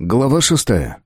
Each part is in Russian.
Глава шестая.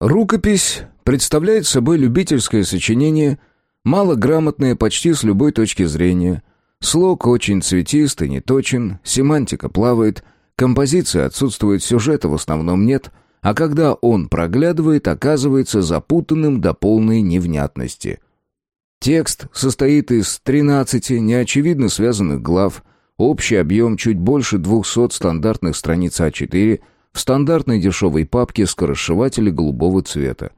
Рукопись представляет собой любительское сочинение, малограмотное почти с любой точки зрения. Слог очень цветистый, неточен, семантика плавает, композиция отсутствует, сюжета в основном нет, а когда он проглядывает, оказывается запутанным до полной невнятности. Текст состоит из 13 неочевидно связанных глав, общий объем чуть больше 200 стандартных страниц А4 – в стандартной дешевой папке скоросшиватели голубого цвета.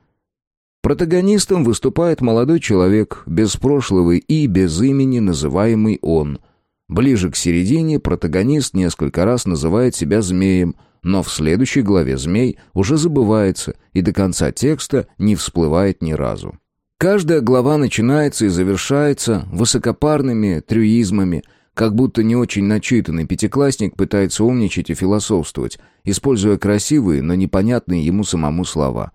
Протагонистом выступает молодой человек, без прошлого и без имени, называемый он. Ближе к середине протагонист несколько раз называет себя змеем, но в следующей главе змей уже забывается и до конца текста не всплывает ни разу. Каждая глава начинается и завершается высокопарными трюизмами – как будто не очень начитанный пятиклассник пытается умничать и философствовать, используя красивые, но непонятные ему самому слова.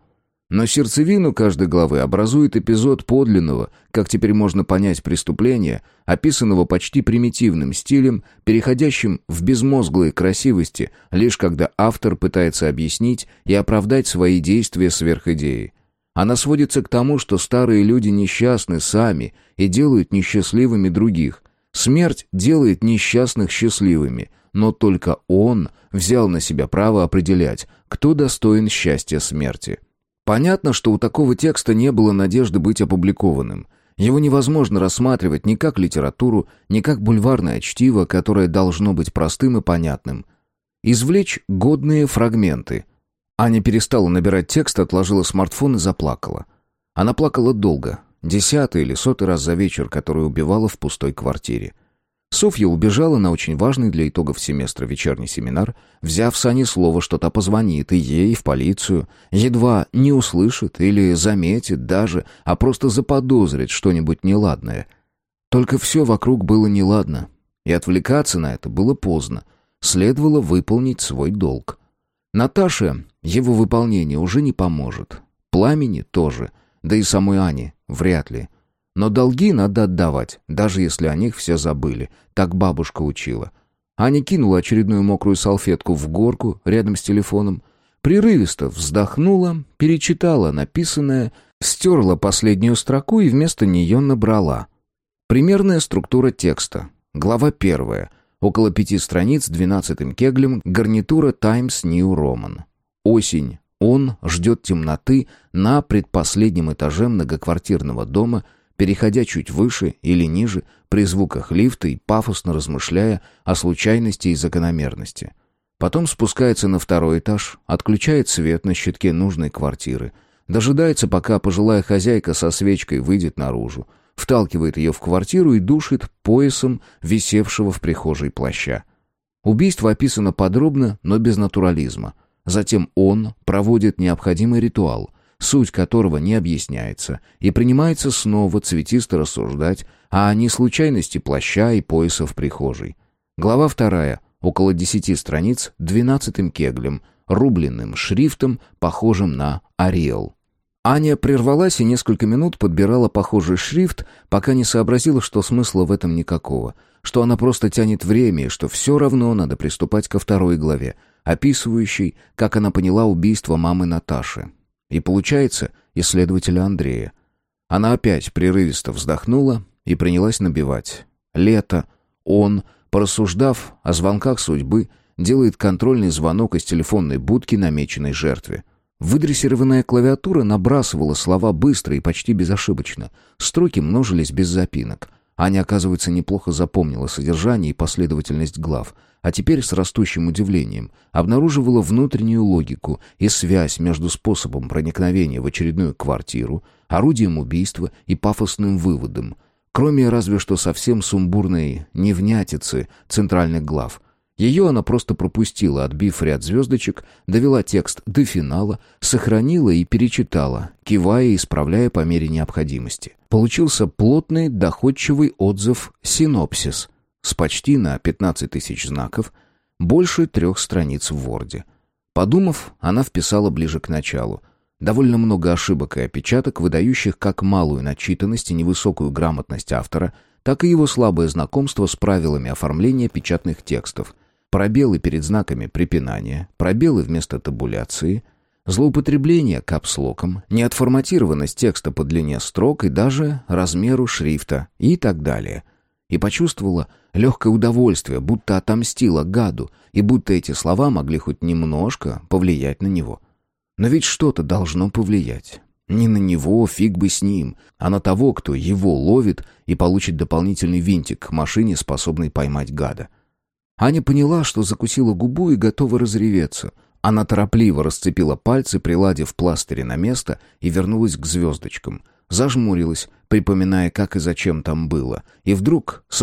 Но сердцевину каждой главы образует эпизод подлинного, как теперь можно понять преступления, описанного почти примитивным стилем, переходящим в безмозглые красивости, лишь когда автор пытается объяснить и оправдать свои действия сверхидеи. Она сводится к тому, что старые люди несчастны сами и делают несчастливыми других, Смерть делает несчастных счастливыми, но только он взял на себя право определять, кто достоин счастья смерти. Понятно, что у такого текста не было надежды быть опубликованным. Его невозможно рассматривать ни как литературу, ни как бульварное чтиво, которое должно быть простым и понятным. Извлечь годные фрагменты. Аня перестала набирать текст, отложила смартфон и заплакала. Она плакала долго, Десятый или сотый раз за вечер, который убивала в пустой квартире. Софья убежала на очень важный для итогов семестра вечерний семинар, взяв с Ани слово, что та позвонит и ей, и в полицию, едва не услышит или заметит даже, а просто заподозрит что-нибудь неладное. Только все вокруг было неладно, и отвлекаться на это было поздно. Следовало выполнить свой долг. Наташе его выполнение уже не поможет. Пламени тоже, да и самой Ане Вряд ли. Но долги надо отдавать, даже если о них все забыли. Так бабушка учила. Аня кинула очередную мокрую салфетку в горку рядом с телефоном, прерывисто вздохнула, перечитала написанное, стерла последнюю строку и вместо нее набрала. Примерная структура текста. Глава первая. Около пяти страниц двенадцатым кеглем гарнитура Times New Roman. Осень. Он ждет темноты на предпоследнем этаже многоквартирного дома, переходя чуть выше или ниже при звуках лифта и пафосно размышляя о случайности и закономерности. Потом спускается на второй этаж, отключает свет на щитке нужной квартиры, дожидается, пока пожилая хозяйка со свечкой выйдет наружу, вталкивает ее в квартиру и душит поясом висевшего в прихожей плаща. Убийство описано подробно, но без натурализма – Затем он проводит необходимый ритуал, суть которого не объясняется, и принимается снова цветисто рассуждать о неслучайности плаща и пояса в прихожей. Глава вторая, около десяти страниц, двенадцатым кеглем, рубленным шрифтом, похожим на «Ариэл». Аня прервалась и несколько минут подбирала похожий шрифт, пока не сообразила, что смысла в этом никакого, что она просто тянет время и что все равно надо приступать ко второй главе, описывающей, как она поняла убийство мамы Наташи. И получается, исследователя Андрея. Она опять прерывисто вздохнула и принялась набивать. Лето. Он, порассуждав о звонках судьбы, делает контрольный звонок из телефонной будки намеченной жертве. Выдрессированная клавиатура набрасывала слова быстро и почти безошибочно. Строки множились без запинок. Аня, оказывается, неплохо запомнила содержание и последовательность глав, а теперь с растущим удивлением обнаруживала внутреннюю логику и связь между способом проникновения в очередную квартиру, орудием убийства и пафосным выводом, кроме разве что совсем сумбурной невнятицы центральных глав — ее она просто пропустила, отбив ряд звездочек, довела текст до финала, сохранила и перечитала, кивая и исправляя по мере необходимости. Получился плотный, доходчивый отзыв «Синопсис» с почти на 15 тысяч знаков, больше трех страниц в Ворде. Подумав, она вписала ближе к началу. Довольно много ошибок и опечаток, выдающих как малую начитанность и невысокую грамотность автора, так и его слабое знакомство с правилами оформления печатных текстов – Пробелы перед знаками препинания, пробелы вместо табуляции, злоупотребление капслоком, неотформатированность текста по длине строк и даже размеру шрифта и так далее. И почувствовала легкое удовольствие, будто отомстила гаду, и будто эти слова могли хоть немножко повлиять на него. Но ведь что-то должно повлиять. Не на него, фиг бы с ним, а на того, кто его ловит и получит дополнительный винтик к машине, способный поймать гада. Аня поняла, что закусила губу и готова разреветься. Она торопливо расцепила пальцы, приладив пластыри на место, и вернулась к звездочкам. Зажмурилась, припоминая, как и зачем там было, и вдруг, с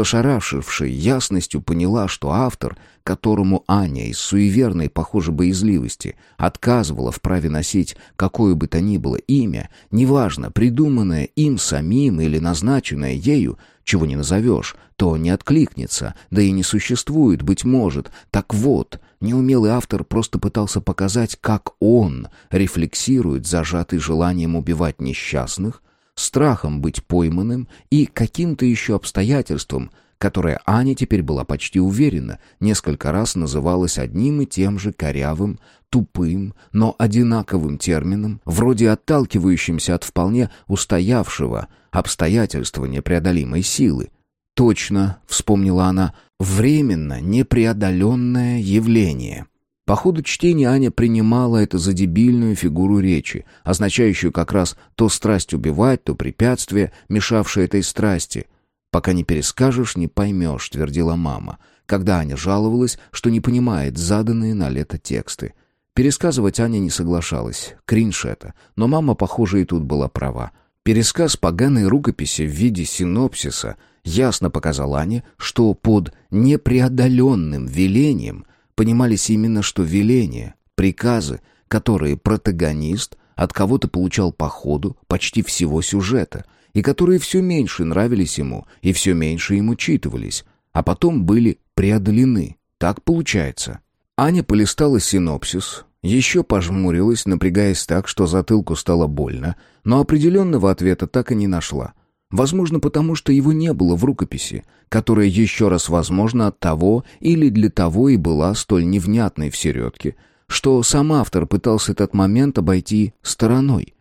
ясностью, поняла, что автор, которому Аня из суеверной, похоже, боязливости отказывала в праве носить какое бы то ни было имя, неважно, придуманное им самим или назначенное ею, чего не назовешь, то не откликнется, да и не существует, быть может. Так вот, неумелый автор просто пытался показать, как он рефлексирует, зажатый желанием убивать несчастных, страхом быть пойманным и каким-то еще обстоятельством, которое Аня теперь была почти уверена, несколько раз называлось одним и тем же корявым, тупым, но одинаковым термином, вроде отталкивающимся от вполне устоявшего обстоятельства непреодолимой силы. «Точно», — вспомнила она, — «временно непреодоленное явление». По ходу чтения Аня принимала это за дебильную фигуру речи, означающую как раз то страсть убивать, то препятствие, мешавшее этой страсти. «Пока не перескажешь, не поймешь», — твердила мама, когда Аня жаловалась, что не понимает заданные на лето тексты. Пересказывать Аня не соглашалась, кринж это, но мама, похоже, и тут была права. Пересказ поганой рукописи в виде синопсиса ясно показал Ане, что под непреодоленным велением — понимались именно что веления, приказы, которые протагонист от кого-то получал по ходу почти всего сюжета, и которые все меньше нравились ему и все меньше ему читывались, а потом были преодолены. Так получается. Аня полистала синопсис, еще пожмурилась, напрягаясь так, что затылку стало больно, но определенного ответа так и не нашла — Возможно, потому что его не было в рукописи, которая еще раз, возможно, от того или для того и была столь невнятной в середке, что сам автор пытался этот момент обойти стороной.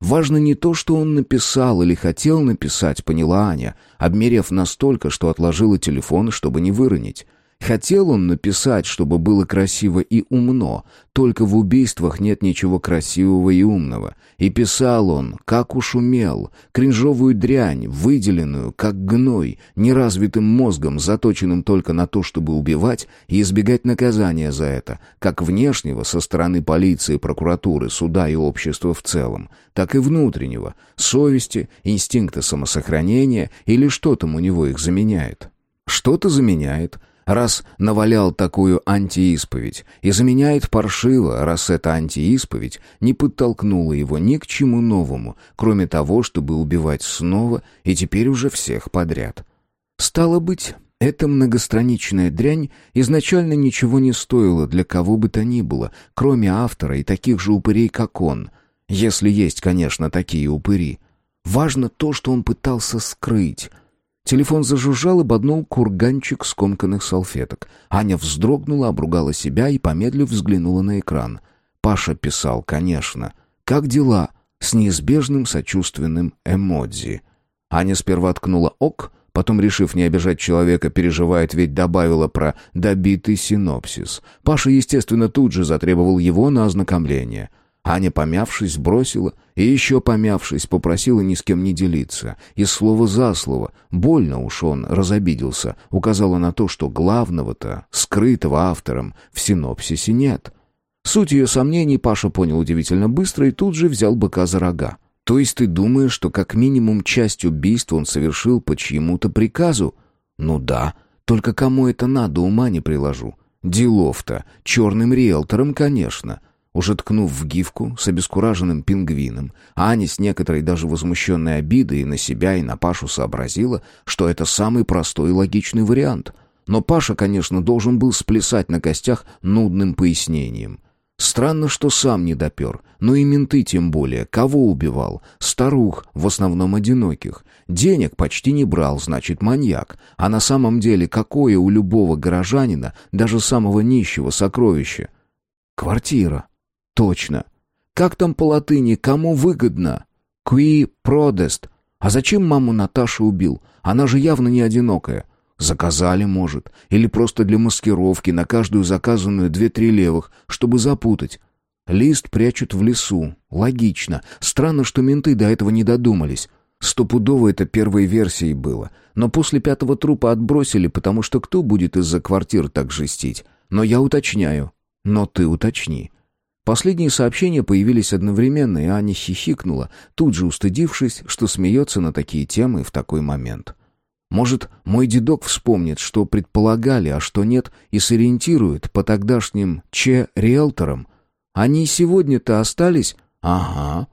Важно не то, что он написал или хотел написать, поняла Аня, обмерев настолько, что отложила телефон, чтобы не выронить. Хотел он написать, чтобы было красиво и умно, только в убийствах нет ничего красивого и умного. И писал он, как уж умел, кринжовую дрянь, выделенную, как гной, неразвитым мозгом, заточенным только на то, чтобы убивать и избегать наказания за это, как внешнего со стороны полиции, прокуратуры, суда и общества в целом, так и внутреннего, совести, инстинкта самосохранения или что там у него их заменяет. Что-то заменяет — раз навалял такую антиисповедь, и заменяет паршиво, раз эта антиисповедь не подтолкнула его ни к чему новому, кроме того, чтобы убивать снова и теперь уже всех подряд. Стало быть, эта многостраничная дрянь изначально ничего не стоила для кого бы то ни было, кроме автора и таких же упырей, как он, если есть, конечно, такие упыри. Важно то, что он пытался скрыть — Телефон зажужжал и боднул курганчик скомканных салфеток. Аня вздрогнула, обругала себя и, помедлив, взглянула на экран. Паша писал, конечно. «Как дела?» с неизбежным сочувственным эмодзи. Аня сперва ткнула «ок», потом, решив не обижать человека, переживает, ведь добавила про добитый синопсис. Паша, естественно, тут же затребовал его на ознакомление — Аня, помявшись, бросила, и еще помявшись, попросила ни с кем не делиться. И слово за слово, больно уж он разобиделся, указала на то, что главного-то, скрытого автором, в синопсисе нет. Суть ее сомнений Паша понял удивительно быстро и тут же взял быка за рога. «То есть ты думаешь, что как минимум часть убийства он совершил по чьему-то приказу?» «Ну да, только кому это надо, ума не приложу». «Делов-то, черным риэлтором, конечно». Уже ткнув в гифку с обескураженным пингвином, Аня с некоторой даже возмущенной обидой и на себя, и на Пашу сообразила, что это самый простой и логичный вариант. Но Паша, конечно, должен был сплясать на костях нудным пояснением. Странно, что сам не допер. Ну и менты тем более. Кого убивал? Старух, в основном одиноких. Денег почти не брал, значит, маньяк. А на самом деле, какое у любого горожанина, даже самого нищего, сокровище? Квартира. Точно. Как там по латыни «кому выгодно»? «Qui prodest». А зачем маму Наташи убил? Она же явно не одинокая. Заказали, может. Или просто для маскировки на каждую заказанную две-три левых, чтобы запутать. Лист прячут в лесу. Логично. Странно, что менты до этого не додумались. Стопудово это первой версией было. Но после пятого трупа отбросили, потому что кто будет из-за квартир так жестить? Но я уточняю. Но ты уточни. Последние сообщения появились одновременно, и Аня хихикнула, тут же устыдившись, что смеется на такие темы в такой момент. Может, мой дедок вспомнит, что предполагали, а что нет, и сориентирует по тогдашним че-риэлторам. Они сегодня-то остались? Ага.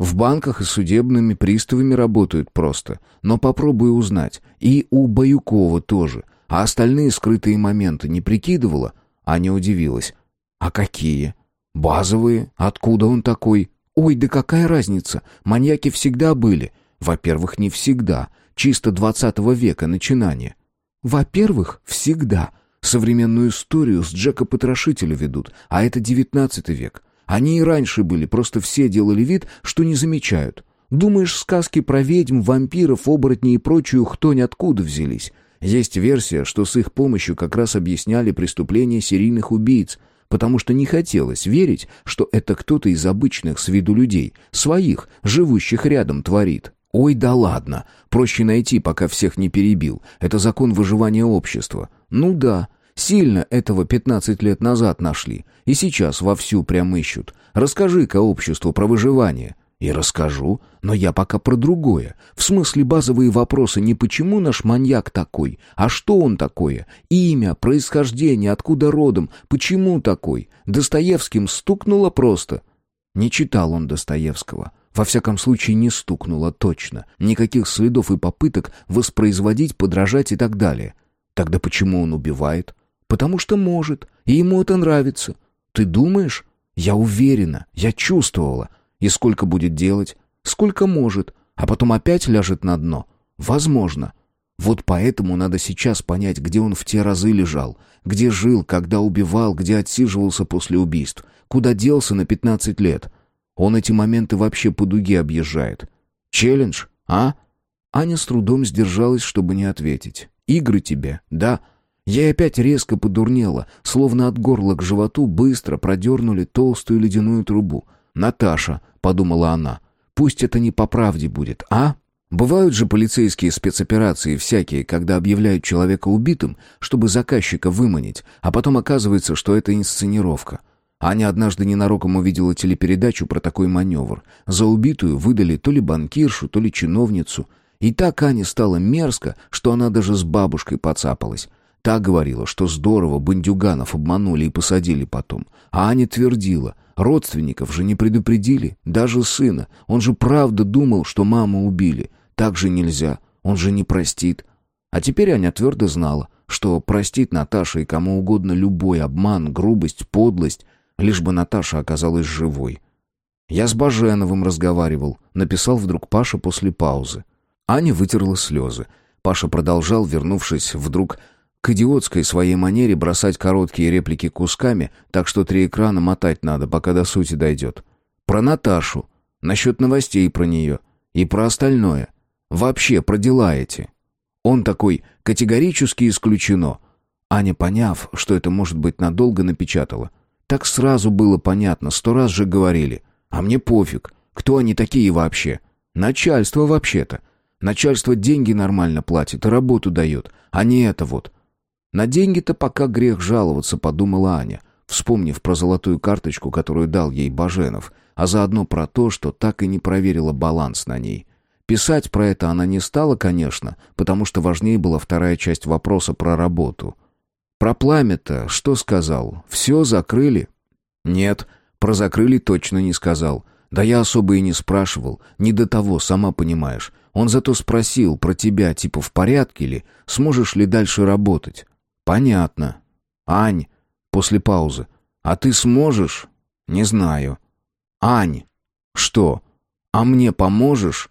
В банках и судебными приставами работают просто. Но попробуй узнать. И у Баюкова тоже. А остальные скрытые моменты не прикидывала? Аня удивилась. А какие? Базовые? Откуда он такой? Ой, да какая разница? Маньяки всегда были. Во-первых, не всегда. Чисто двадцатого века начинание. Во-первых, всегда. Современную историю с Джека Потрошителя ведут, а это девятнадцатый век. Они и раньше были, просто все делали вид, что не замечают. Думаешь, сказки про ведьм, вампиров, оборотней и прочую хтонь откуда взялись? Есть версия, что с их помощью как раз объясняли преступления серийных убийц, потому что не хотелось верить, что это кто-то из обычных с виду людей, своих, живущих рядом, творит. Ой, да ладно, проще найти, пока всех не перебил. Это закон выживания общества. Ну да, сильно этого 15 лет назад нашли, и сейчас вовсю прям ищут. Расскажи-ка обществу про выживание. И расскажу, но я пока про другое. В смысле базовые вопросы не почему наш маньяк такой, а что он такое? Имя, происхождение, откуда родом, почему такой? Достоевским стукнуло просто. Не читал он Достоевского. Во всяком случае, не стукнуло точно. Никаких следов и попыток воспроизводить, подражать и так далее. Тогда почему он убивает? Потому что может, и ему это нравится. Ты думаешь? Я уверена, я чувствовала. И сколько будет делать? Сколько может, а потом опять ляжет на дно? Возможно. Вот поэтому надо сейчас понять, где он в те разы лежал, где жил, когда убивал, где отсиживался после убийств, куда делся на 15 лет. Он эти моменты вообще по дуге объезжает. Челлендж, а? Аня с трудом сдержалась, чтобы не ответить. Игры тебе, да? Я опять резко подурнела, словно от горла к животу быстро продернули толстую ледяную трубу. Наташа, подумала она. Пусть это не по правде будет, а? Бывают же полицейские спецоперации всякие, когда объявляют человека убитым, чтобы заказчика выманить, а потом оказывается, что это инсценировка. Аня однажды ненароком увидела телепередачу про такой маневр. За убитую выдали то ли банкиршу, то ли чиновницу. И так Ане стало мерзко, что она даже с бабушкой поцапалась. Та говорила, что здорово бандюганов обманули и посадили потом. А Аня твердила, родственников же не предупредили, даже сына. Он же правда думал, что маму убили. Так же нельзя, он же не простит. А теперь Аня твердо знала, что простит Наташа и кому угодно любой обман, грубость, подлость, лишь бы Наташа оказалась живой. «Я с Баженовым разговаривал», — написал вдруг Паша после паузы. Аня вытерла слезы. Паша продолжал, вернувшись вдруг к идиотской своей манере бросать короткие реплики кусками, так что три экрана мотать надо, пока до сути дойдет. Про Наташу, насчет новостей про нее и про остальное. Вообще про дела эти. Он такой категорически исключено. Аня, поняв, что это может быть надолго, напечатала. Так сразу было понятно, сто раз же говорили. А мне пофиг, кто они такие вообще. Начальство вообще-то. Начальство деньги нормально платит работу дает, а не это вот. На деньги-то пока грех жаловаться, подумала Аня, вспомнив про золотую карточку, которую дал ей Баженов, а заодно про то, что так и не проверила баланс на ней. Писать про это она не стала, конечно, потому что важнее была вторая часть вопроса про работу. Про пламя-то что сказал? Все закрыли? Нет, про закрыли точно не сказал. Да я особо и не спрашивал, не до того, сама понимаешь. Он зато спросил про тебя, типа в порядке ли, сможешь ли дальше работать. «Понятно. Ань...» После паузы. А ты сможешь? Не знаю. Ань. Что? А мне поможешь?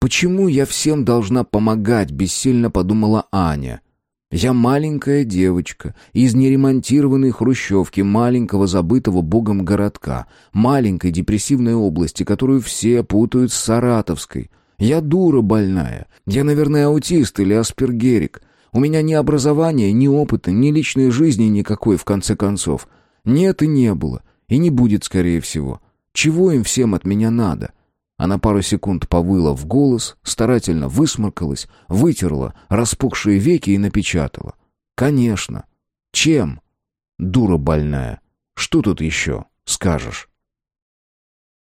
Почему я всем должна помогать, бессильно подумала Аня. Я маленькая девочка из неремонтированной хрущевки маленького забытого богом городка, маленькой депрессивной области, которую все путают с Саратовской. Я дура больная. Я, наверное, аутист или аспергерик. У меня ни образования, ни опыта, ни личной жизни никакой, в конце концов. Нет и не было. И не будет, скорее всего. Чего им всем от меня надо? Она пару секунд повыла в голос, старательно высморкалась, вытерла распухшие веки и напечатала. «Конечно. Чем? Дура больная. Что тут еще скажешь?»